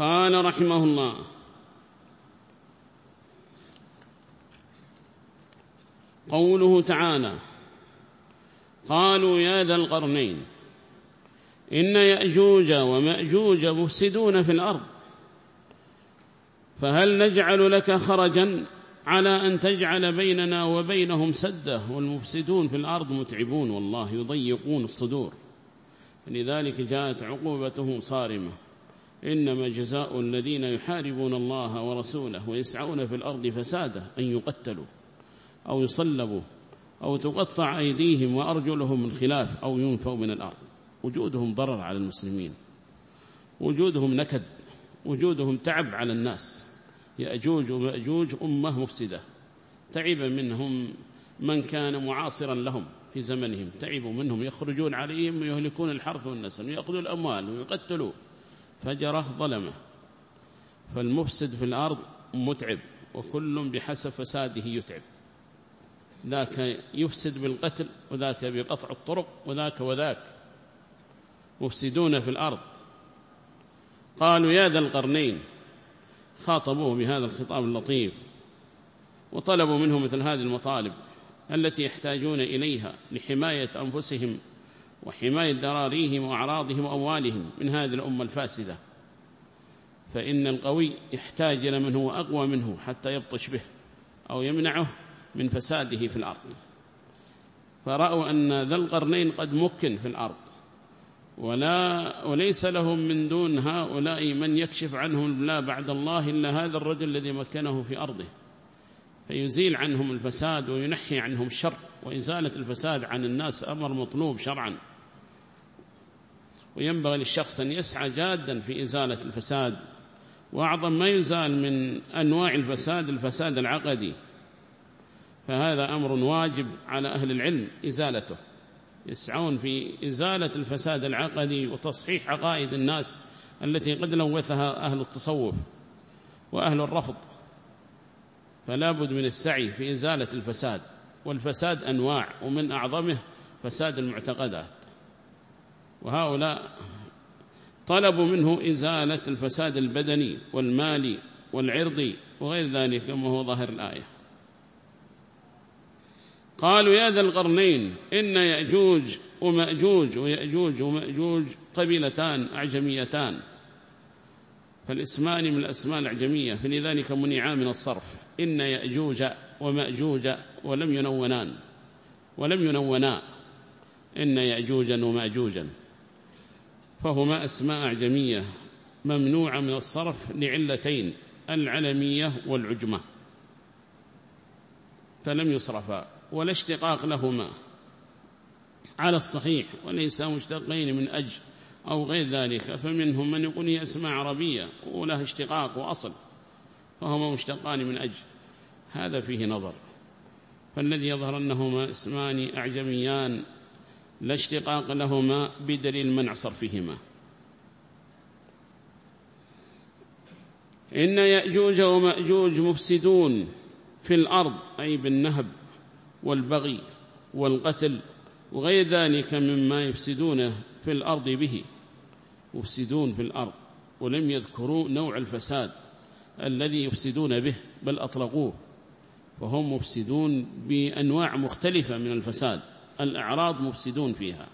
قال رحمه الله. قوله تعالى قالوا يا ذا القرنين إن يأجوج ومأجوج مفسدون في الأرض فهل نجعل لك خرجا على أن تجعل بيننا وبينهم سدة والمفسدون في الأرض متعبون والله يضيقون الصدور. لذلك جاءت عقوبته صارمة. إنما جزاء الذين يحاربون الله ورسوله ويسعون في الأرض فساده أن يقتلوا أو يصلبوا أو تقطع أيديهم وأرجلهم من خلاف أو ينفوا من الأرض. وجودهم ضرر على المسلمين. وجودهم نكد. وجودهم تعب على الناس. يأجوج ومأجوج أمة مفسدة. تعب منهم من كان معاصرا لهم في زمنهم. تعبوا منهم يخرجون عليهم ويهلكون الحرث والنسل ويأخذوا الأموال ويقتلوا فجره ظلمه فالمفسد في الأرض متعب وكل بحسب فساده يتعب. ذاك يفسد بالقتل وذاك بقطع الطرق وذاك وذاك. مفسدون في الأرض. قالوا يا ذا القرنين خاطبوه بهذا الخطاب اللطيف وطلبوا منه مثل هذه المطالب التي يحتاجون إليها لحماية أنفسهم وحماية ذراريهم وأعراضهم وأموالهم من هذه الأمة الفاسدة. فإن القوي يحتاج إلى من هو أقوى منه حتى يبطش به أو يمنعه من فساده في الأرض. فرأوا أن ذا القرنين قد مكن في الأرض. ولا وليس لهم من دون هؤلاء من يكشف عنهم لا بعد الله إلا هذا الرجل الذي مكنه في أرضه. فيزيل عنهم الفساد وينحي عنهم الشر. وإزالة الفساد عن الناس أمر مطلوب شرعا. وينبغي للشخص أن يسعى جادا في إزالة الفساد وأعظم ما يزال من أنواع الفساد الفساد العقدي. فهذا أمر واجب على أهل العلم إزالته. يسعون في إزالة الفساد العقدي وتصحيح عقائد الناس التي قد لوثها أهل التصوف وأهل الرفض. فلا بد من السعي في إزالة الفساد والفساد أنواع ومن أعظمه فساد المعتقدات. وهؤلاء طلبوا منه إزالة الفساد البدني والمالي والعرضي وغير ذلك كما هو ظاهر الآية. قالوا يا ذا القرنين إن يأجوج ومأجوج ويأجوج ومأجوج قبيلتان أعجميتان. فالإسمان من الأسماء الأعجمية فلذلك منعا من الصرف. إن يأجوج ومأجوج ولم ينونان ولم ينونا. إن يأجوجا ومأجوجا. فهما أسماء أعجمية ممنوعة من الصرف لعلتين العلمية والعجمة. فلم يصرفا ولا اشتقاق لهما. على الصحيح وليس مشتقين من أجل أو غير ذلك فمنهم من يقول هي أسماء عربية وله اشتقاق وأصل فهما مشتقان من أجل. هذا فيه نظر. فالذي يظهر أنهما اسمان أعجميان لا اشتقاق لهما بدليل منع صرفهما. إن يأجوج ومأجوج مفسدون في الأرض أي بالنهب والبغي والقتل وغير ذلك مما يفسدون في الأرض به. مفسدون في الأرض ولم يذكروا نوع الفساد الذي يفسدون به بل أطلقوه. وهم مفسدون بأنواع مختلفة من الفساد. الأعراض مفسدون فيها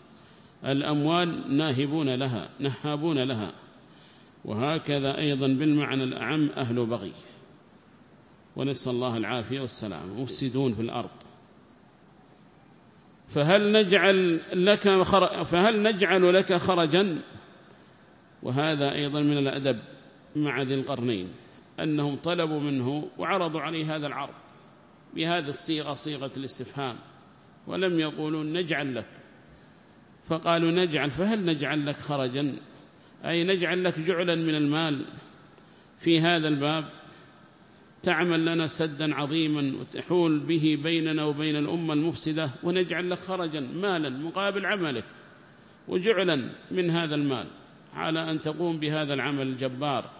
الأموال ناهبون لها نهابون لها وهكذا أيضا بالمعنى الأعم أهل بغي. ونسأل الله العافية والسلام. مفسدون في الأرض. فهل نجعل لك فهل نجعل لك خرجا؟ وهذا أيضا من الأدب مع ذي القرنين أنهم طلبوا منه وعرضوا عليه هذا العرض بهذه الصيغة صيغة الاستفهام. ولم يقولوا نجعل لك. فقالوا نجعل فهل نجعل لك خرجا؟ أي نجعل لك جعلا من المال. في هذا الباب تعمل لنا سدا عظيما وتحول به بيننا وبين الأمة المفسدة ونجعل لك خرجا مالا مقابل عملك. وجعلا من هذا المال على أن تقوم بهذا العمل الجبار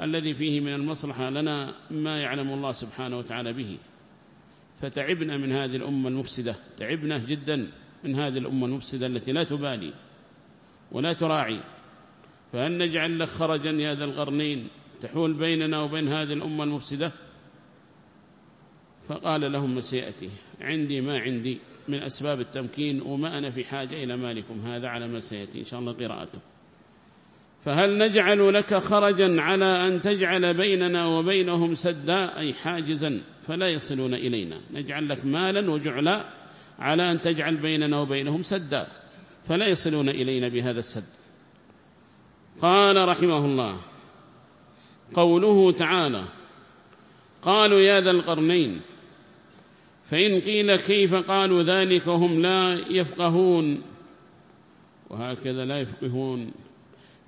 الذي فيه من المصلحة لنا ما يعلم الله سبحانه وتعالى به. فتعبنا من هذه الأمة المفسدة تعبنا جدا من هذه الأمة المفسدة التي لا تبالي ولا تراعي. فهل نجعل لك خرجا يا ذا القرنين تحول بيننا وبين هذه الأمة المفسدة؟ فقال لهم مسيئتي عندي ما عندي من أسباب التمكين وما أنا في حاجة إلى مالكم هذا على ما سيأتي إن شاء الله قراءته. فهل نجعل لك خرجا على أن تجعل بيننا وبينهم سدا؟ أي حاجزا فلا يصلون إلينا. نجعل لك مالا وجعلا على أن تجعل بيننا وبينهم سدا فلا يصلون إلينا بهذا السد. قال رحمه الله قوله تعالى قالوا يا ذا القرنين فإن قيل كيف قالوا ذلك هم لا يفقهون. وهكذا لا يفقهون.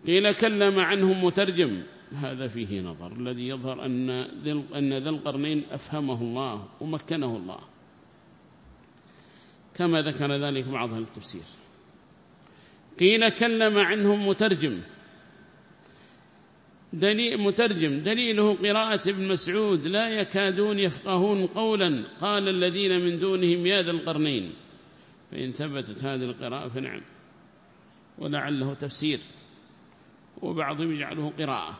قيل كلم عنهم مترجم. هذا فيه نظر. الذي يظهر أن ذا القرنين أفهمه الله ومكنه الله. كما ذكر ذلك بعض أهل التفسير. قيل كلم عنهم مترجم. دليل مترجم. دليله قراءة ابن مسعود. لا يكادون يفقهون قولا. قال الذين من دونهم يا ذا القرنين. فإن ثبتت هذه القراءة فنعم. ولعله تفسير. وبعضهم يجعله قراءة.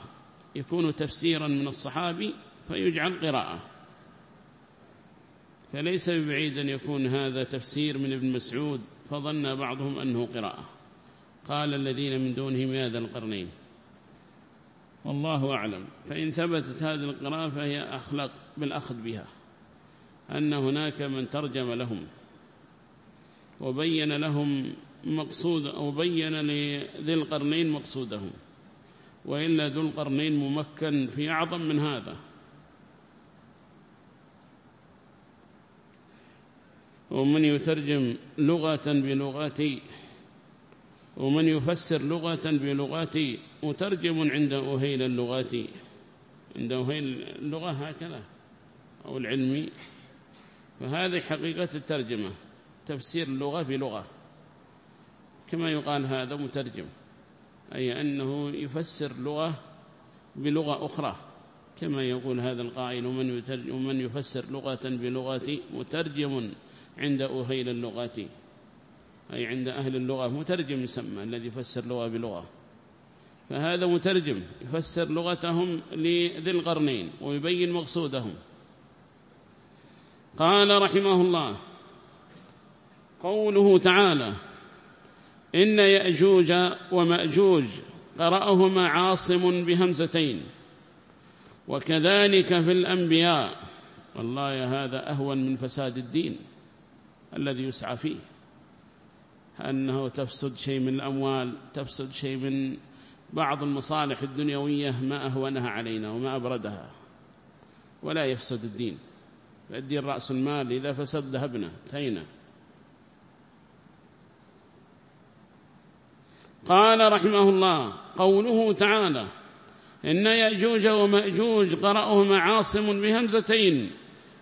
يكون تفسيرا من الصحابي فيجعل قراءة. فليس ببعيد أن يكون هذا تفسير من ابن مسعود فظن بعضهم أنه قراءة. قال الذين من دونهم يا ذا القرنين؟ والله أعلم. فإن ثبتت هذه القراءة فهي أخلق بالأخذ بها. أن هناك من ترجم لهم وبين لهم مقصود أو بين لذي القرنين مقصودهم وإلا ذو القرنين ممكن في أعظم من هذا. ومن يترجم لغة بلغتي ومن يفسر لغة بلغات مترجم عند أهيل اللغات. عند أهيل اللغة هكذا أو العلمي. فهذه حقيقة الترجمة تفسير اللغة بلغة. كما يقال هذا مترجم أي أنه يفسر لغة بلغة أخرى كما يقول هذا القائل ومن, ومن يفسر لغة بلغة مترجم عند أهيل اللغات أي عند أهل اللغة مترجم يسمى الذي يفسر لغة بلغة. فهذا مترجم يفسر لغتهم لذي القرنين ويبين مقصودهم. قال رحمه الله قوله تعالى إن يأجوج ومأجوج قرأهما عاصم بهمزتين وكذلك في الأنبياء. والله هذا أهون من فساد الدين الذي يسعى فيه. أنه تفسد شيء من الأموال تفسد شيء من بعض المصالح الدنيوية ما أهونها علينا وما أبردها. ولا يفسد الدين. فالدين رأس المال إذا فسد ذهبنا تينا قال رحمه الله قوله تعالى إن يأجوج ومأجوج قرأهما عاصم بهمزتين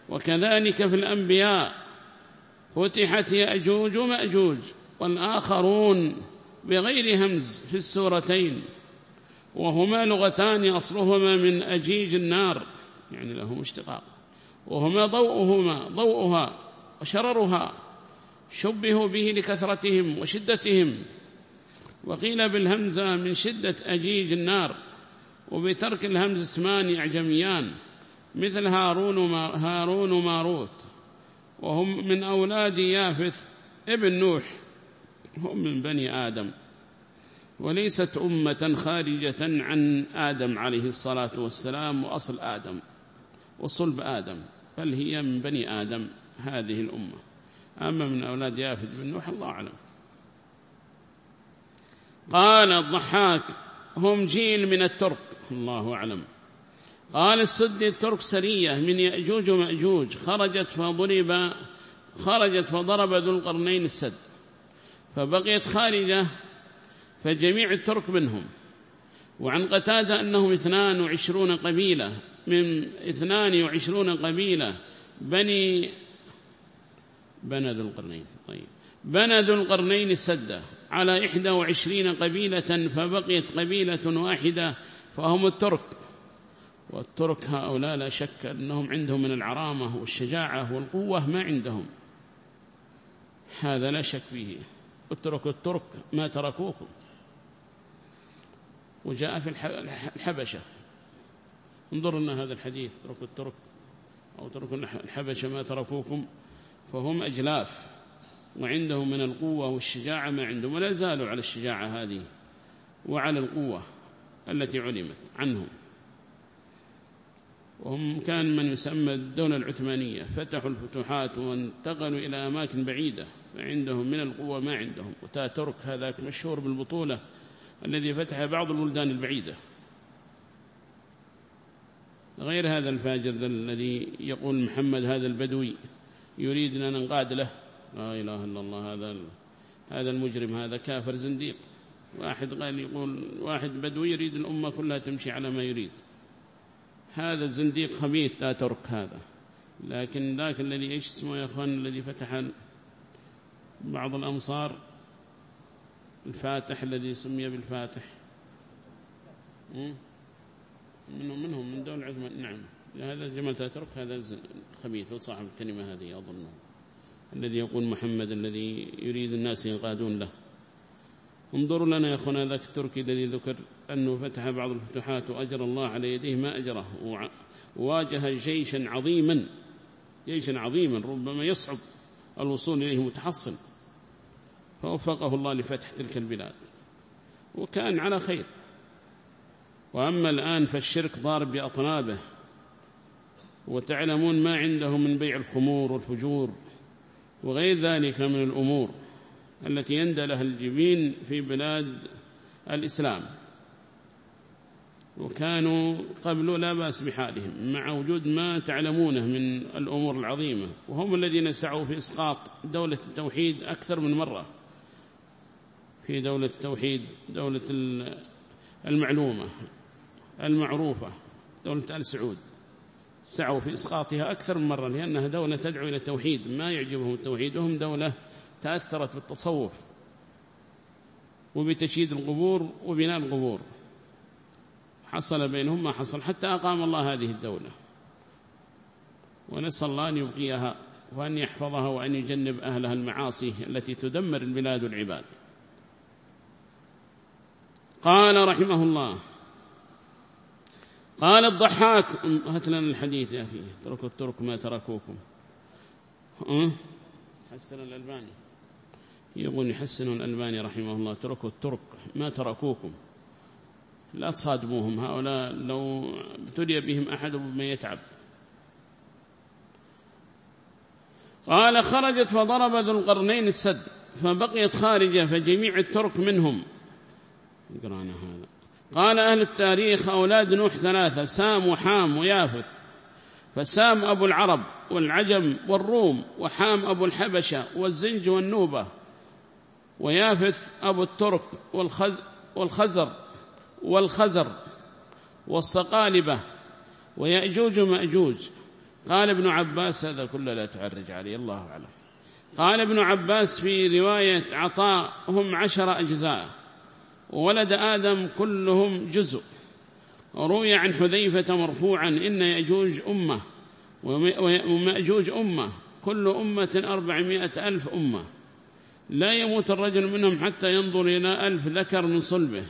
وكذلك في الأنبياء فتحت يأجوج ومأجوج والآخرون بغير همز في السورتين وهما لغتان أصلهما من أجيج النار يعني لهم اشتقاق وهما ضوءهما ضوءها وشررها شبهوا به لكثرتهم وشدتهم وقيل بالهمزة من شدة أجيج النار وبترك الهمز اسمان أعجميان مثل هارون, هارون ماروت وهم من أولاد يافث ابن نوح هم من بني آدم. وليست أمة خارجة عن آدم عليه الصلاة والسلام وأصل آدم وصلب آدم بل هي من بني آدم هذه الأمة. أما من أولاد يافد بن نوح الله أعلم. قال الضحاك هم جيل من الترك. الله أعلم. قال السد الترك سرية من يأجوج ومأجوج. خرجت فضرب خرجت فضرب ذو القرنين السد. فبقيت خارجة فجميع الترك منهم. وعن قتادة أنهم اثنان وعشرون قبيلة. من اثنان وعشرون قبيلة. بني بنى ذو القرنين. طيب. بنى ذو القرنين السدة على إحدى وعشرين قبيلة فبقيت قبيلة واحدة فهم الترك. والترك هؤلاء لا شك أنهم عندهم من العرامة والشجاعة والقوة ما عندهم. هذا لا شك فيه. اتركوا الترك ما تركوكم. وجاء في الحبشة. انظر لنا هذا الحديث تركوا الترك أو تركوا الحبشة ما تركوكم فهم أجلاف. وعندهم من القوة والشجاعة ما عندهم ولا زالوا على الشجاعة هذه وعلى القوة التي علمت عنهم. وهم كان من يسمى الدولة العثمانية فتحوا الفتوحات وانتقلوا إلى أماكن بعيدة فعندهم من القوة ما عندهم. وتاترك هذاك مشهور بالبطولة الذي فتح بعض البلدان البعيدة. غير هذا الفاجر الذي يقول محمد هذا البدوي يريد أن ننقاد له. لا إله إلا الله هذا هذا المجرم هذا كافر زنديق. واحد قال يقول واحد بدوي يريد الأمة كلها تمشي على ما يريد. هذا الزنديق خبيث لا ترك هذا. لكن ذاك الذي إيش اسمه يا أخوان الذي فتح بعض الأمصار؟ الفاتح الذي سمي بالفاتح. منهم منهم من دولة عثمان. نعم. هذا جمال تترك هذا خبيث وصاحب الكلمة هذه أظنه. الذي يقول محمد الذي يريد الناس ينقادون له. انظروا لنا يا أخونا ذاك التركي الذي ذكر أنه فتح بعض الفتوحات وأجر الله على يديه ما أجره وواجه جيشا عظيما جيشا عظيما ربما يصعب الوصول إليه متحصن. فوفقه الله لفتح تلك البلاد وكان على خير. وأما الآن فالشرك ضارب بأطنابه وتعلمون ما عنده من بيع الخمور والفجور. وغير ذلك من الأمور التي يندى لها الجبين في بلاد الإسلام. وكانوا قبل لا بأس بحالهم مع وجود ما تعلمونه من الأمور العظيمة وهم الذين سعوا في إسقاط دولة التوحيد أكثر من مرة. في دولة التوحيد دولة المعلومة المعروفة دولة آل سعود. سعوا في إسقاطها أكثر من مرة لأنها دولة تدعو إلى التوحيد ما يعجبهم التوحيد؟ وهم دولة تأثرت بالتصوف وبتشييد القبور وبناء القبور. حصل بينهم ما حصل حتى أقام الله هذه الدولة. ونسأل الله أن يبقيها وأن يحفظها وأن يجنب أهلها المعاصي التي تدمر البلاد والعباد. قال رحمه الله قال الضحاك هات لنا الحديث يا أخي. تركوا الترك ما تركوكم. أه؟ حسن الألباني. يقول يحسن الألباني رحمه الله تركوا الترك ما تركوكم. لا تصادموهم هؤلاء لو ابتلي بهم أحد ما يتعب. قال خرجت فضرب ذو القرنين السد فبقيت خارجة فجميع الترك منهم. قرانا هذا. قال أهل التاريخ أولاد نوح ثلاثة سام وحام ويافث. فسام أبو العرب والعجم والروم وحام أبو الحبشة والزنج والنوبة ويافث أبو الترك والخز والخزر والخزر والصقالبة ويأجوج ومأجوج. قال ابن عباس هذا كله لا تعرج عليه الله أعلم. قال ابن عباس في رواية عطاء هم عشر أجزاء. وولد آدم كلهم جزء. روي عن حذيفة مرفوعا إن يأجوج أمة ومأجوج أمة كل أمة أربعمائة ألف أمة. لا يموت الرجل منهم حتى ينظر إلى ألف ذكر من صلبه.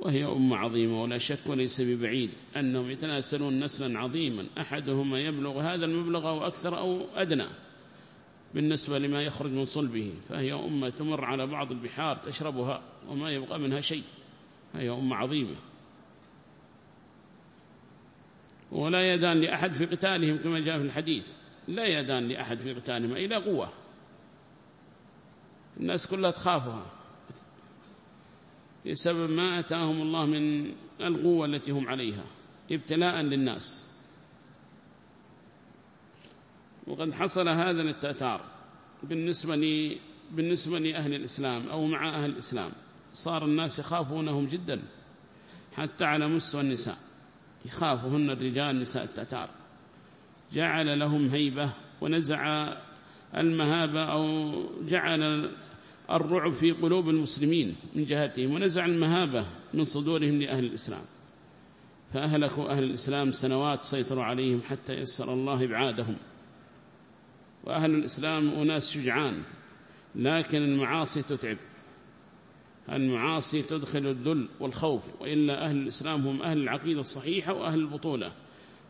وهي أمة عظيمة ولا شك وليس ببعيد أنهم يتناسلون نسلا عظيما. أحدهما يبلغ هذا المبلغ أو أكثر أو أدنى. بالنسبة لما يخرج من صلبه فهي أمة تمر على بعض البحار تشربها وما يبقى منها شيء هي أمة عظيمة. ولا يدان لأحد في قتالهم كما جاء في الحديث. لا يدان لأحد في قتالهم إلى قوة. الناس كلها تخافها. بسبب ما أتاهم الله من القوة التي هم عليها ابتلاء للناس. وقد حصل هذا للتأتار بالنسبة, لي بالنسبة لأهل الإسلام أو مع أهل الإسلام. صار الناس يخافونهم جدا حتى على مستوى النساء. يخافهن الرجال نساء التتار جعل لهم هيبة ونزع المهابة أو جعل الرعب في قلوب المسلمين من جهتهم ونزع المهابة من صدورهم لأهل الإسلام. فأهلكوا أهل الإسلام سنوات سيطروا عليهم حتى يسر الله إبعادهم. وأهل الإسلام أناس شجعان لكن المعاصي تتعب. المعاصي تدخل الذل والخوف وإلا أهل الإسلام هم أهل العقيدة الصحيحة وأهل البطولة.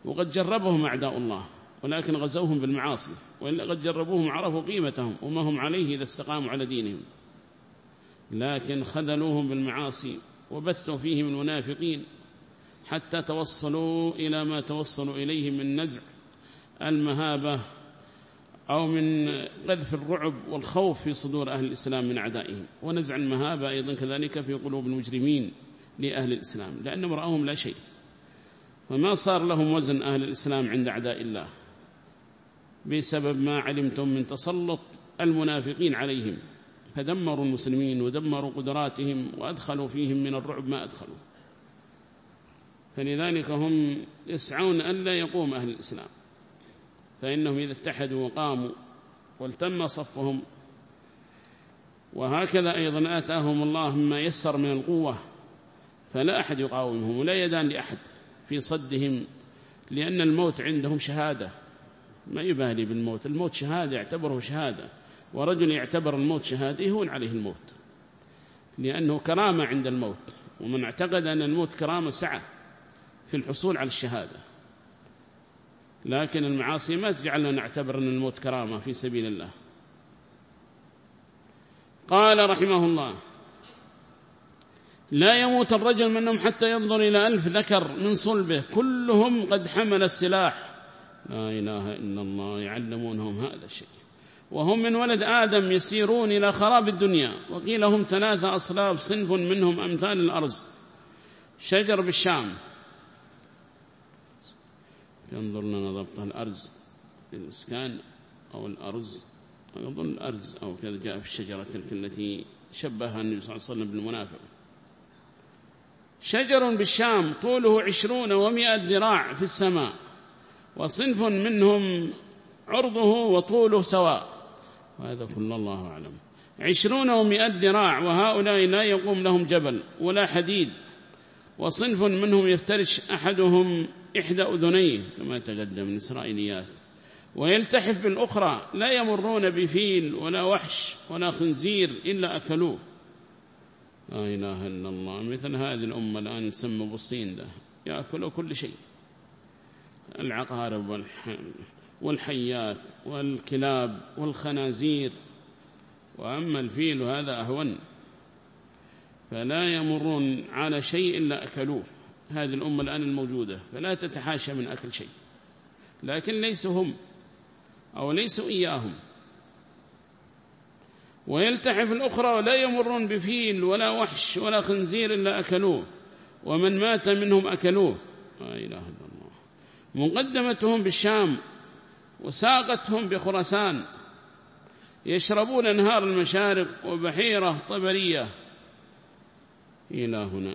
وقد جربهم أعداء الله ولكن غزوهم بالمعاصي وإلا قد جربوهم عرفوا قيمتهم وما هم عليه إذا استقاموا على دينهم. لكن خذلوهم بالمعاصي وبثوا فيهم المنافقين حتى توصلوا إلى ما توصلوا إليه من نزع المهابة أو من قذف الرعب والخوف في صدور أهل الإسلام من أعدائهم. ونزع المهابة أيضا كذلك في قلوب المجرمين لأهل الإسلام لأنهم رأوهم لا شيء. فما صار لهم وزن أهل الإسلام عند أعداء الله بسبب ما علمتم من تسلط المنافقين عليهم. فدمروا المسلمين ودمروا قدراتهم وأدخلوا فيهم من الرعب ما أدخلوا. فلذلك هم يسعون أن لا يقوم أهل الإسلام. فإنهم إذا اتحدوا وقاموا والتم صفهم وهكذا أيضا آتاهم الله مما يسر من القوة فلا أحد يقاومهم ولا يدان لأحد في صدهم لأن الموت عندهم شهادة ما يبالي بالموت الموت شهادة يعتبره شهادة ورجل يعتبر الموت شهادة يهون عليه الموت لأنه كرامة عند الموت ومن اعتقد أن الموت كرامة سعة في الحصول على الشهادة. لكن المعاصي ما تجعلنا نعتبر أن الموت كرامة في سبيل الله. قال رحمه الله لا يموت الرجل منهم حتى ينظر إلى ألف ذكر من صلبه كلهم قد حمل السلاح. لا إله إلا الله يعلمونهم هذا الشيء. وهم من ولد آدم يسيرون إلى خراب الدنيا وقيل هم ثلاثة أصلاب صنف منهم أمثال الأرز. شجر بالشام. ينظر لنا ضبط الأرز للإسكان أو الأرز أظن الأرز أو كذا جاء في الشجرة تلك التي شبهها النبي صلى الله عليه وسلم بالمنافق شجر بالشام طوله عشرون ومئة ذراع في السماء وصنف منهم عرضه وطوله سواء. وهذا كل الله أعلم. عشرون ومئة ذراع وهؤلاء لا يقوم لهم جبل ولا حديد وصنف منهم يفترش أحدهم إحدى أذنيه كما تقدم من إسرائيليات. ويلتحف بالأخرى لا يمرون بفيل ولا وحش ولا خنزير إلا أكلوه. لا إله إلا الله. مثل هذه الأمة الآن يسمى بالصين ده. يأكلوا كل شيء. العقارب والحيات والكلاب والخنازير. وأما الفيل هذا أهون. فلا يمرون على شيء إلا أكلوه. هذه الأمة الآن الموجودة فلا تتحاشى من أكل شيء. لكن ليسوا هم أو ليسوا إياهم. ويلتحف الأخرى ولا يمرون بفيل ولا وحش ولا خنزير إلا أكلوه ومن مات منهم أكلوه. لا إله إلا الله. مقدمتهم بالشام وساقتهم بخرسان يشربون أنهار المشارق وبحيرة طبرية. إلى هنا.